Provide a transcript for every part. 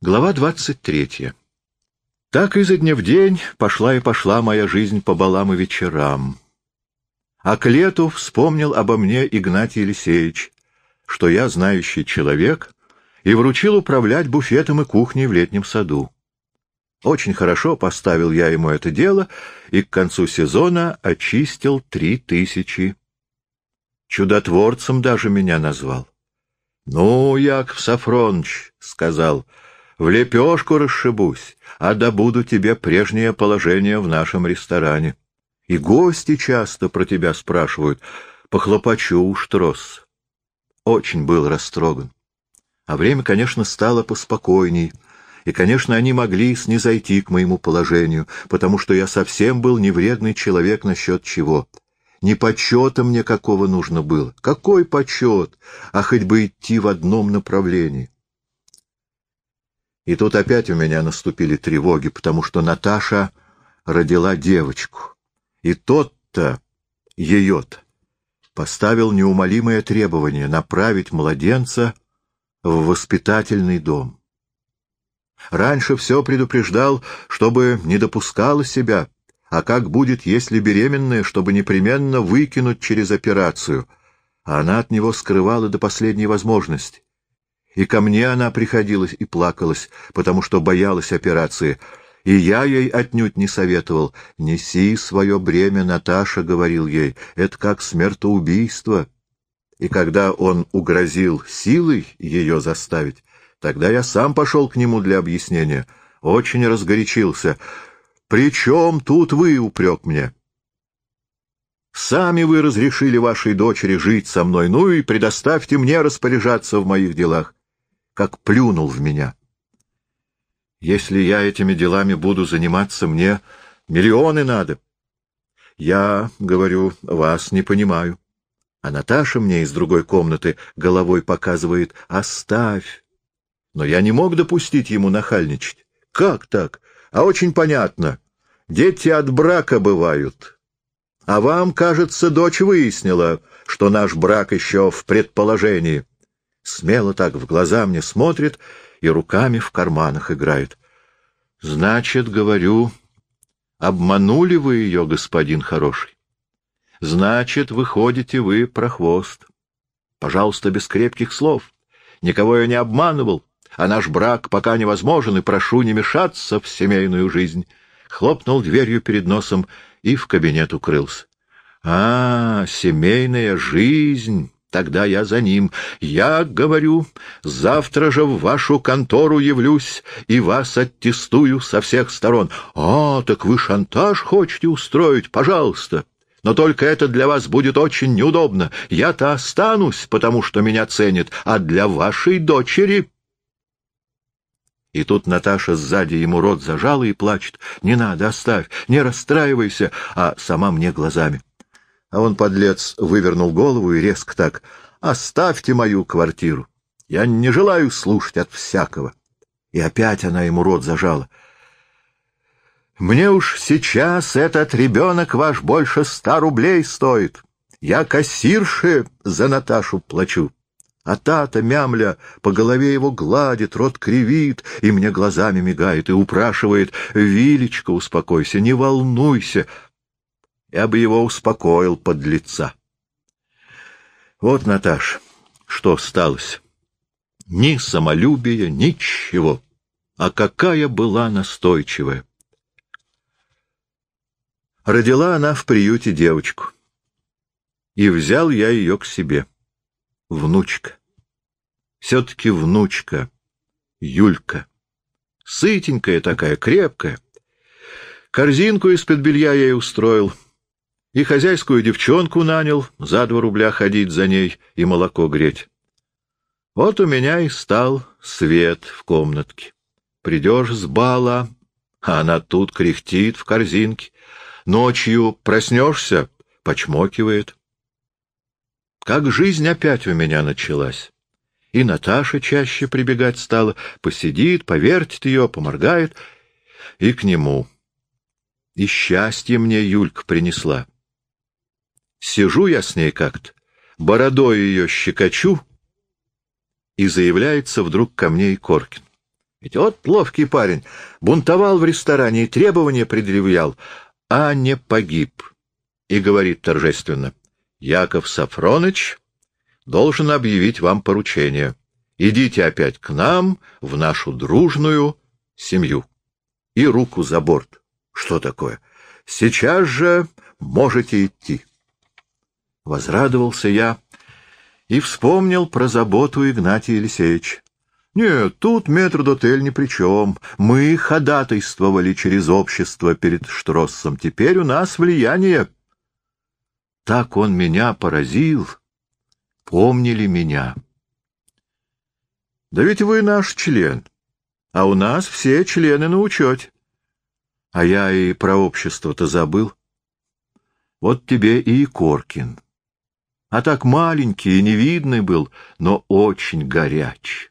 Глава двадцать третья. Так изо дня в день пошла и пошла моя жизнь по балам и вечерам. А к лету вспомнил обо мне Игнатий Елисеевич, что я знающий человек, и вручил управлять буфетом и кухней в летнем саду. Очень хорошо поставил я ему это дело, и к концу сезона очистил три тысячи. Чудотворцем даже меня назвал. — Ну, Яков Сафроныч, — сказал, — в лепешку расшибусь, а добуду тебе прежнее положение в нашем ресторане. И гости часто про тебя спрашивают, похлопочу уж трос. Очень был растроган. А время, конечно, стало поспокойней, и, конечно, они могли снизойти к моему положению, потому что я совсем был невредный человек насчет чего. Не почета мне какого нужно было. Какой почет, а хоть бы идти в одном направлении. И тут опять у меня наступили тревоги, потому что Наташа родила девочку. И тот-то, ее-то, поставил неумолимое требование направить младенца в воспитательный дом. Раньше все предупреждал, чтобы не допускала себя, а как будет, если беременная, чтобы непременно выкинуть через операцию, а она от него скрывала до последней возможности. И ко мне она приходилась и плакалась, потому что боялась операции. И я ей отнюдь не советовал. «Неси свое бремя, Наташа», — говорил ей, — «это как смертоубийство». И когда он угрозил силой ее заставить, тогда я сам пошел к нему для объяснения. Очень разгорячился. «При чем тут вы?» — упрек мне. «Сами вы разрешили вашей дочери жить со мной, ну и предоставьте мне распоряжаться в моих делах как плюнул в меня. Если я этими делами буду заниматься, мне миллионы надо. Я, говорю, вас не понимаю. А Наташа мне из другой комнаты головой показывает «Оставь». Но я не мог допустить ему нахальничать. Как так? А очень понятно. Дети от брака бывают. А вам, кажется, дочь выяснила, что наш брак еще в предположении смело так в глаза мне смотрит и руками в карманах играет. Значит, говорю, обманули вы ее, господин хороший. Значит, выходите вы прохвост. Пожалуйста, без крепких слов. Никого я не обманывал, а наш брак пока невозможен, и прошу не мешаться в семейную жизнь. Хлопнул дверью перед носом и в кабинет укрылся. А, семейная жизнь! Тогда я за ним. Я говорю, завтра же в вашу контору явлюсь и вас аттестую со всех сторон. А, так вы шантаж хотите устроить? Пожалуйста. Но только это для вас будет очень неудобно. Я-то останусь, потому что меня ценят, а для вашей дочери... И тут Наташа сзади ему рот зажала и плачет. «Не надо, оставь, не расстраивайся», а сама мне глазами. А он, подлец, вывернул голову и резко так. «Оставьте мою квартиру! Я не желаю слушать от всякого!» И опять она ему рот зажала. «Мне уж сейчас этот ребенок ваш больше ста рублей стоит. Я кассирше за Наташу плачу. А та-то мямля по голове его гладит, рот кривит и мне глазами мигает и упрашивает, «Вилечка, успокойся, не волнуйся, я бы его успокоил под лица. Вот, Наташ, что сталось. Ни самолюбия, ничего. А какая была настойчивая. Родила она в приюте девочку. И взял я ее к себе. Внучка. Все-таки внучка. Юлька. Сытенькая такая, крепкая. Корзинку из-под белья я ей устроил — и хозяйскую девчонку нанял за два рубля ходить за ней и молоко греть. Вот у меня и стал свет в комнатке. Придешь с бала, а она тут кряхтит в корзинке. Ночью проснешься, почмокивает. Как жизнь опять у меня началась. И Наташа чаще прибегать стала, посидит, повертит ее, поморгает, и к нему. И счастье мне Юлька принесла. Сижу я с ней как-то, бородой ее щекочу, и заявляется вдруг ко мне и Коркин. Ведь вот ловкий парень, бунтовал в ресторане и требования предъявлял, а не погиб. И говорит торжественно, Яков Сафроныч должен объявить вам поручение. Идите опять к нам, в нашу дружную семью. И руку за борт. Что такое? Сейчас же можете идти. Возрадовался я и вспомнил про заботу Игнатия Елисеевича. Нет, тут метрдотель ни при чем. Мы ходатайствовали через общество перед Штроссом. Теперь у нас влияние. Так он меня поразил. Помнили меня. Да ведь вы наш член, а у нас все члены на учете. А я и про общество-то забыл. Вот тебе и Коркин. А так маленький и невидный был, но очень горяч.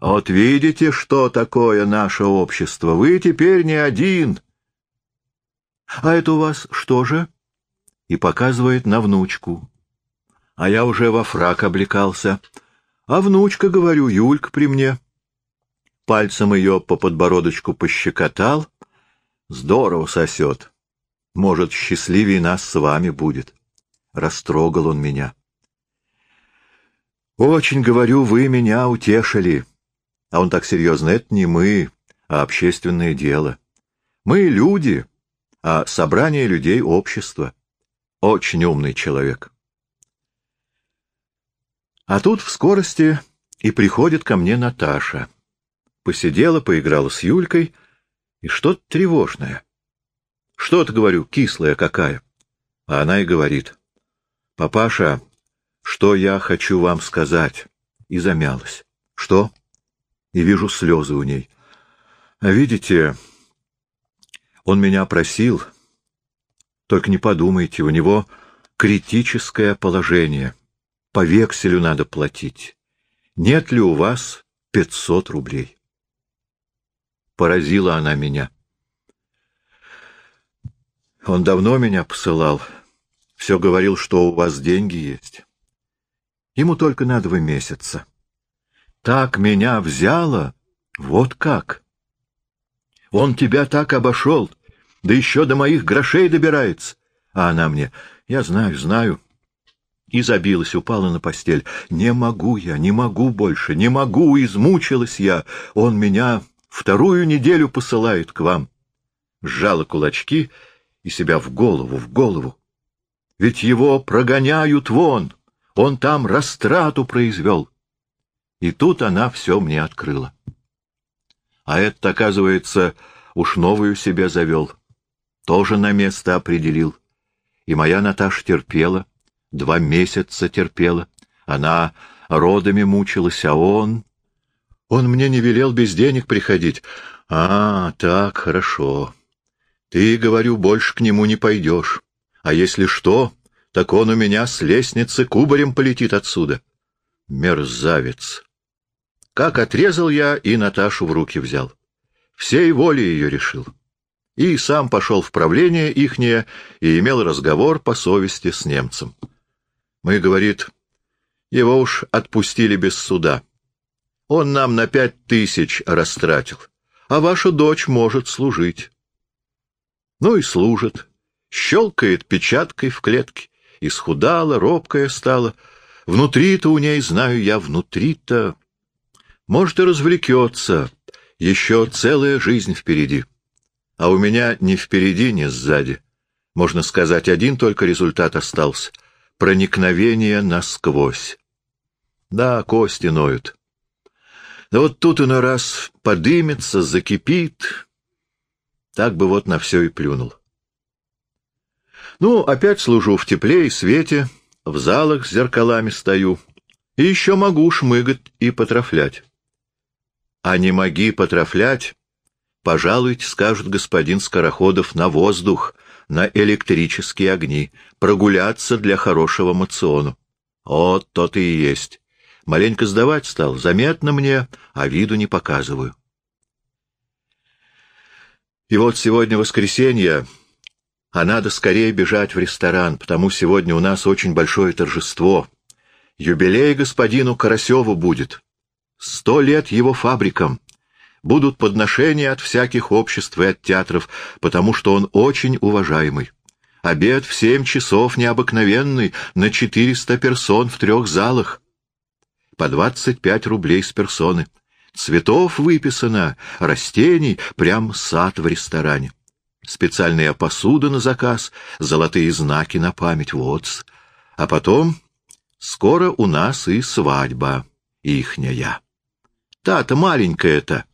Вот видите, что такое наше общество. Вы теперь не один. А это у вас что же? И показывает на внучку. А я уже во фрак облекался. А внучка, говорю, Юлька при мне. Пальцем ее по подбородочку пощекотал. Здорово сосет. Может, счастливее нас с вами будет. Растрогал он меня. Очень, говорю, вы меня утешили. А он так серьезно, это не мы, а общественное дело. Мы люди, а собрание людей — общество. Очень умный человек. А тут в скорости и приходит ко мне Наташа. Посидела, поиграла с Юлькой, и что-то тревожное. Что-то, говорю, кислая какая. А она и говорит. Папаша, что я хочу вам сказать? И замялась. Что? И вижу слезы у ней. А видите, он меня просил. Только не подумайте, у него критическое положение. По векселю надо платить. Нет ли у вас пятьсот рублей? Поразила она меня. Он давно меня посылал. Все говорил, что у вас деньги есть. Ему только на два месяца. Так меня взяло, вот как. Он тебя так обошел, да еще до моих грошей добирается. А она мне, я знаю, знаю, и забилась, упала на постель. «Не могу я, не могу больше, не могу, измучилась я. Он меня вторую неделю посылает к вам». Сжала кулачки и себя в голову, в голову. Ведь его прогоняют вон, он там растрату произвел. И тут она все мне открыла. А этот, оказывается, уж новую себе завел. Тоже на место определил. И моя Наташа терпела, два месяца терпела. Она родами мучилась, а он... Он мне не велел без денег приходить. А, так, хорошо. Ты, говорю, больше к нему не пойдешь. А если что, так он у меня с лестницы кубарем полетит отсюда. Мерзавец! Как отрезал я и Наташу в руки взял. Всей волей ее решил и сам пошел в правление ихнее и имел разговор по совести с немцем. Мы, говорит, его уж отпустили без суда. Он нам на пять тысяч растратил, а ваша дочь может служить. Ну и служит, щелкает печаткой в клетке, исхудала, робкая стала. Внутри-то у ней, знаю я, внутри-то... Может, и развлекется, еще целая жизнь впереди. А у меня ни впереди, ни сзади. Можно сказать, один только результат остался — проникновение насквозь. Да, кости ноют. Да вот тут иной раз подымется, закипит. Так бы вот на все и плюнул. Ну, опять служу в тепле и свете, в залах с зеркалами стою. И еще могу шмыгать и потрафлять. А не моги потрафлять, Пожалуйте, скажет господин Скороходов, на воздух, на электрические огни, прогуляться для хорошего мациону. Вот то-то и есть. Маленько сдавать стал, заметно мне, а виду не показываю. И вот сегодня воскресенье, а надо скорее бежать в ресторан, потому сегодня у нас очень большое торжество. Юбилей господину Карасеву будет. Сто лет его фабрикам. будут подношения от всяких обществ и от театров, потому что он очень уважаемый. Обед в семь часов необыкновенный, на четыреста персон в трех залах. По двадцать пять рублей с персоны. Цветов выписано, растений, прям сад в ресторане. Специальная посуда на заказ, золотые знаки на память, вот. А потом скоро у нас и свадьба ихняя. Та-то маленькая-то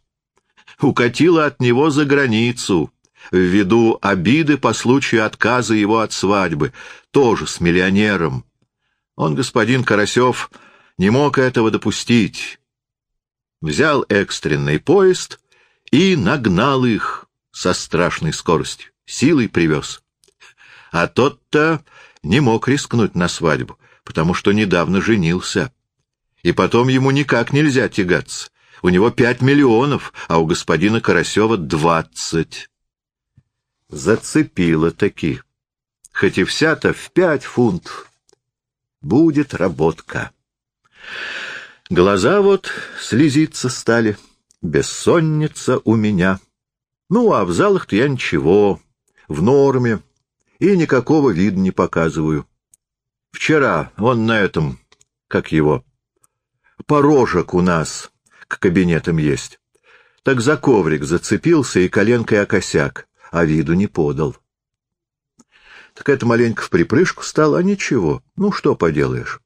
укатила от него за границу, ввиду обиды по случаю отказа его от свадьбы, тоже с миллионером. Он, господин Карасев, не мог этого допустить. Взял экстренный поезд и нагнал их со страшной скоростью, силой привез. А тот-то не мог рискнуть на свадьбу, потому что недавно женился. И потом ему никак нельзя тягаться. У него пять миллионов, а у господина Карасева двадцать. Зацепило таки. Хоть и вся-то в пять фунтов. Будет работка. Глаза вот слезиться стали. Бессонница у меня. Ну, а в залах-то я ничего, в норме, и никакого вида не показываю. Вчера он на этом, как его, порожек у нас к кабинетам есть. Так за коврик зацепился и коленкой о косяк, а виду не подал. Так это маленько в припрыжку стало, а ничего, ну что поделаешь.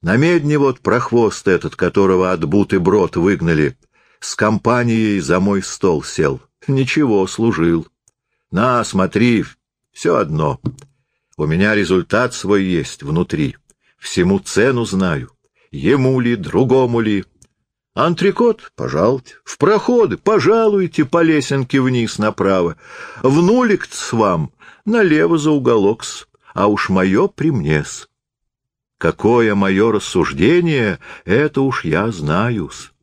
На медне вот прохвост этот, которого от бут и брод выгнали, с компанией за мой стол сел. Ничего, служил. На, смотри, все одно. У меня результат свой есть внутри. Всему цену знаю. Ему ли, другому ли. Антрикот — пожалуйте. В проходы — пожалуйте по лесенке вниз направо. В нулик с вам налево за уголок -с. А уж мое при мне-с. Какое мое рассуждение, это уж я знаю-с.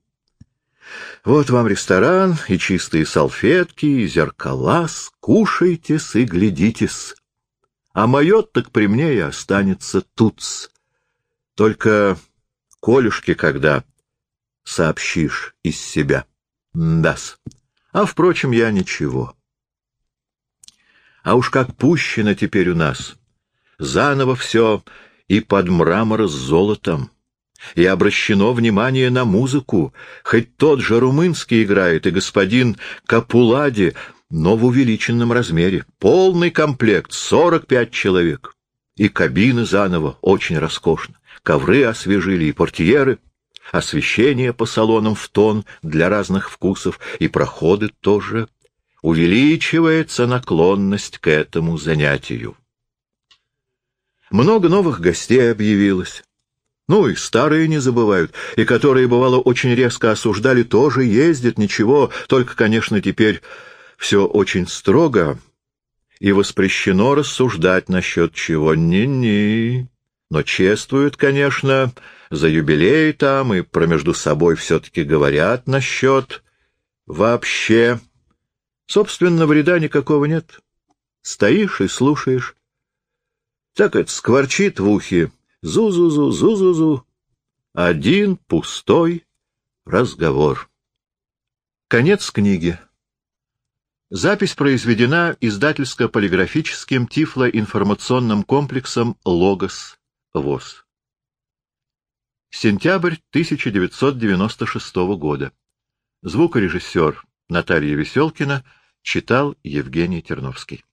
Вот вам ресторан, и чистые салфетки, и зеркала, скушайте-с и глядитесь. А мое так при мне и останется тут-с. Только колюшки когда сообщишь из себя. Дас. А, впрочем, я ничего. А уж как пущено теперь у нас. Заново все и под мрамор с золотом. И обращено внимание на музыку, хоть тот же румынский играет, и господин Капулади, но в увеличенном размере. Полный комплект, сорок пять человек. И кабины заново, очень роскошно. Ковры освежили и портьеры — освещение по салонам в тон для разных вкусов, и проходы тоже. Увеличивается наклонность к этому занятию. Много новых гостей объявилось. Ну и старые не забывают, и которые, бывало, очень резко осуждали, тоже ездят, ничего, только, конечно, теперь все очень строго, и воспрещено рассуждать насчет чего. Ни-ни. Но чествуют, конечно, за юбилей там и про между собой все-таки говорят насчет вообще. Собственно, вреда никакого нет. Стоишь и слушаешь. Так это скворчит в ухе. Зу-зу-зу, зу-зу-зу. Один пустой разговор. Конец книги. Запись произведена издательско-полиграфическим тифлоинформационным комплексом «Логос» ВОЗ. Сентябрь 1996 года. Звукорежиссер Наталья Веселкина читал Евгений Терновский.